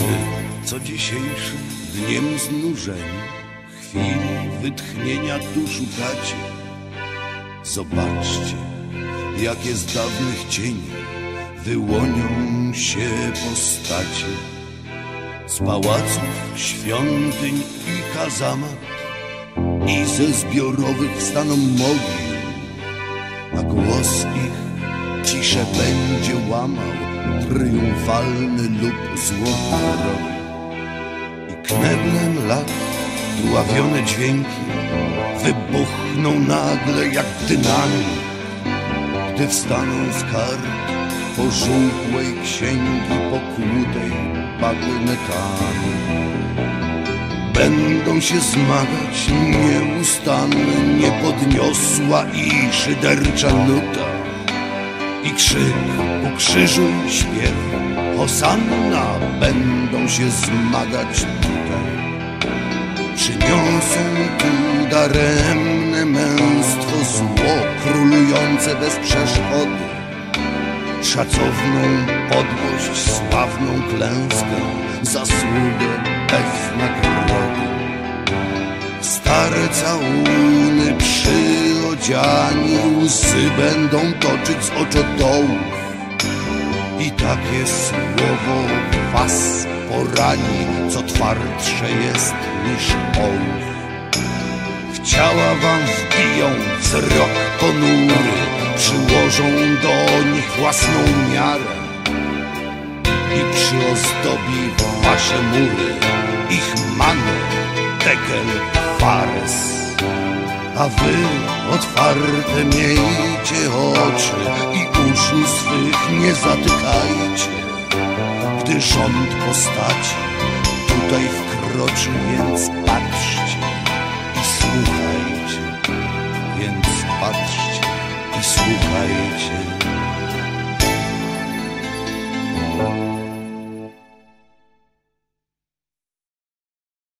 Wy, co dzisiejszym dniem znużeni, chwili wytchnienia tu szukacie, zobaczcie, jakie z dawnych cieni wyłonią się postacie. Z pałaców, świątyń i kazamat i ze zbiorowych staną mogił, a głos ich ciszę będzie łamał triumfalny lub złoty I kneblem lat dławione dźwięki wybuchną nagle jak dynamit, gdy wstaną z kart pożółkłej księgi pokłutej bagnetami. Będą się zmagać nieustannie niepodniosła i szydercza nuta i krzyk ukrzyżuj śpiew. Hosanna będą się zmagać tutaj. Przyniosą tu daremne męstwo zło Królujące bez przeszkody. Szacowną podłość, sławną klęskę Zasługę bez nagrody Stare całuny przyodziani Łzy będą toczyć z oczodołów I takie słowo was porani Co twardsze jest niż ołów. W ciała wam wbiją wzrok ponury Przyłożą do nich własną miarę. I przyozdobi wasze mury ich many, tekel, fares. A wy otwarte miejcie oczy i uszu swych nie zatykajcie, gdy rząd postaci tutaj wkroczy, więc patrzcie